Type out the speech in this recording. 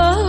Oh.